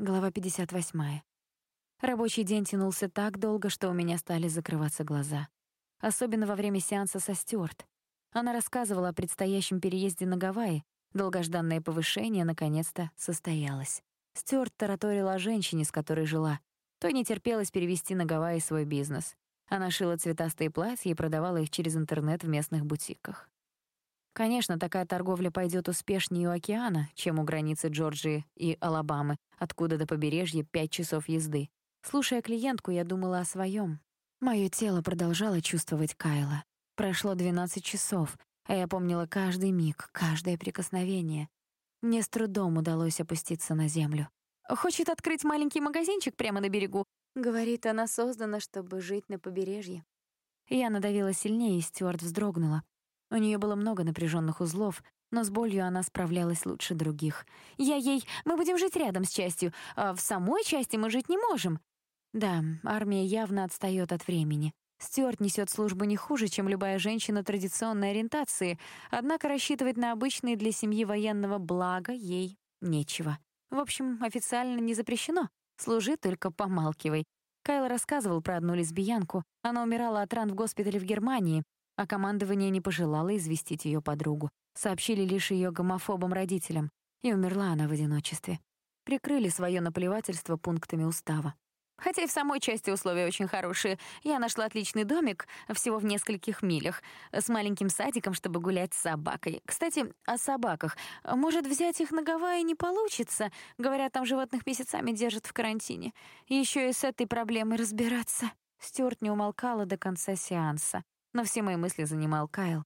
Глава 58. Рабочий день тянулся так долго, что у меня стали закрываться глаза. Особенно во время сеанса со Стюарт. Она рассказывала о предстоящем переезде на Гавайи. Долгожданное повышение наконец-то состоялось. Стюарт тараторила о женщине, с которой жила. Той не терпелось перевести на Гавайи свой бизнес. Она шила цветастые платья и продавала их через интернет в местных бутиках. Конечно, такая торговля пойдет успешнее у океана, чем у границы Джорджии и Алабамы, откуда до побережья пять часов езды. Слушая клиентку, я думала о своем. Мое тело продолжало чувствовать Кайла. Прошло 12 часов, а я помнила каждый миг, каждое прикосновение. Мне с трудом удалось опуститься на землю. «Хочет открыть маленький магазинчик прямо на берегу», — говорит, она создана, чтобы жить на побережье. Я надавила сильнее, и Стюарт вздрогнула. У нее было много напряженных узлов, но с болью она справлялась лучше других. «Я ей... Мы будем жить рядом с частью, а в самой части мы жить не можем». Да, армия явно отстает от времени. Стюарт несет службу не хуже, чем любая женщина традиционной ориентации, однако рассчитывать на обычные для семьи военного блага ей нечего. В общем, официально не запрещено. Служи, только помалкивай. Кайл рассказывал про одну лесбиянку. Она умирала от ран в госпитале в Германии, а командование не пожелало известить ее подругу. Сообщили лишь ее гомофобам родителям, и умерла она в одиночестве. Прикрыли свое наплевательство пунктами устава. Хотя и в самой части условия очень хорошие. Я нашла отличный домик всего в нескольких милях, с маленьким садиком, чтобы гулять с собакой. Кстати, о собаках. Может, взять их на Гавайи не получится? Говорят, там животных месяцами держат в карантине. Еще и с этой проблемой разбираться. Стюарт не умолкала до конца сеанса. Но все мои мысли занимал Кайл.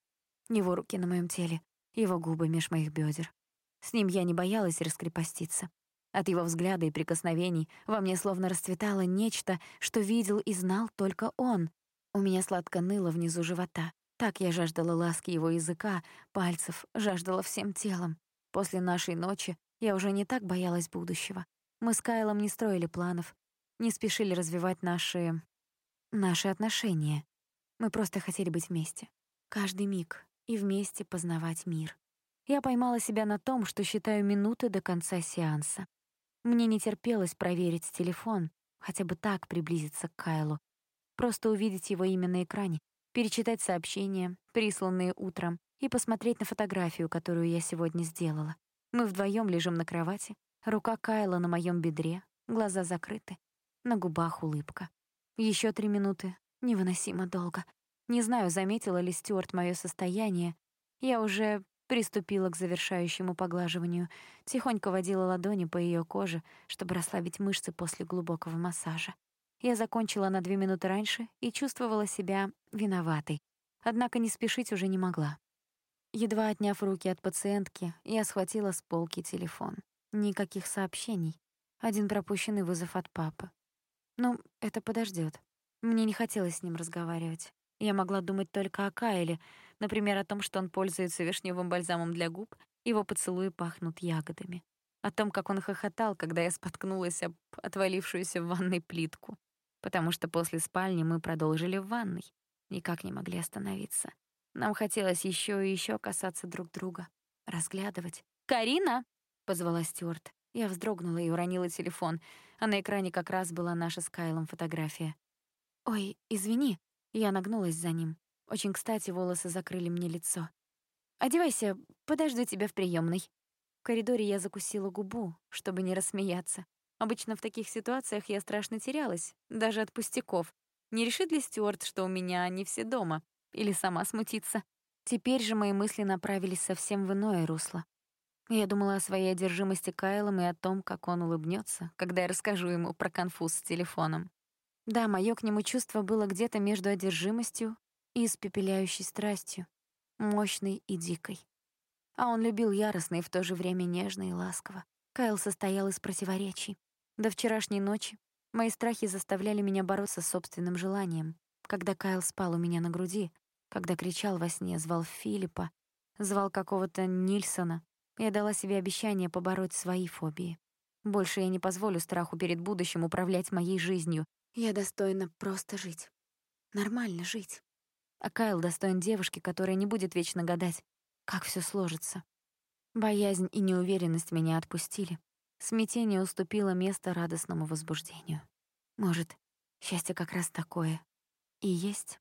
Его руки на моем теле, его губы меж моих бедер. С ним я не боялась раскрепоститься. От его взгляда и прикосновений во мне словно расцветало нечто, что видел и знал только он. У меня сладко ныло внизу живота. Так я жаждала ласки его языка, пальцев, жаждала всем телом. После нашей ночи я уже не так боялась будущего. Мы с Кайлом не строили планов, не спешили развивать наши... наши отношения. Мы просто хотели быть вместе. Каждый миг. И вместе познавать мир. Я поймала себя на том, что считаю минуты до конца сеанса. Мне не терпелось проверить телефон, хотя бы так приблизиться к Кайлу. Просто увидеть его имя на экране, перечитать сообщения, присланные утром, и посмотреть на фотографию, которую я сегодня сделала. Мы вдвоем лежим на кровати, рука Кайла на моем бедре, глаза закрыты, на губах улыбка. Еще три минуты, невыносимо долго. Не знаю, заметила ли Стюарт мое состояние. Я уже приступила к завершающему поглаживанию, тихонько водила ладони по ее коже, чтобы расслабить мышцы после глубокого массажа. Я закончила на две минуты раньше и чувствовала себя виноватой, однако не спешить уже не могла. Едва отняв руки от пациентки, я схватила с полки телефон. Никаких сообщений. Один пропущенный вызов от папы. Ну, это подождет. Мне не хотелось с ним разговаривать. Я могла думать только о Кайле, например, о том, что он пользуется вишневым бальзамом для губ, его поцелуи пахнут ягодами. О том, как он хохотал, когда я споткнулась об отвалившуюся в ванной плитку. Потому что после спальни мы продолжили в ванной. Никак не могли остановиться. Нам хотелось еще и еще касаться друг друга, разглядывать. «Карина!» — позвала Стюарт. Я вздрогнула и уронила телефон, а на экране как раз была наша с Кайлом фотография. «Ой, извини», я нагнулась за ним. Очень кстати, волосы закрыли мне лицо. «Одевайся, подожду тебя в приемной. В коридоре я закусила губу, чтобы не рассмеяться. Обычно в таких ситуациях я страшно терялась, даже от пустяков. Не решит ли Стюарт, что у меня они все дома? Или сама смутиться? Теперь же мои мысли направились совсем в иное русло. Я думала о своей одержимости Кайлом и о том, как он улыбнется, когда я расскажу ему про конфуз с телефоном. Да, моё к нему чувство было где-то между одержимостью и испепеляющей страстью, мощной и дикой. А он любил яростно и в то же время нежно и ласково. Кайл состоял из противоречий. До вчерашней ночи мои страхи заставляли меня бороться с собственным желанием. Когда Кайл спал у меня на груди, когда кричал во сне, звал Филиппа, звал какого-то Нильсона, я дала себе обещание побороть свои фобии. Больше я не позволю страху перед будущим управлять моей жизнью, я достойна просто жить. Нормально жить. А Кайл достоин девушки, которая не будет вечно гадать, как всё сложится. Боязнь и неуверенность меня отпустили. Смятение уступило место радостному возбуждению. Может, счастье как раз такое и есть?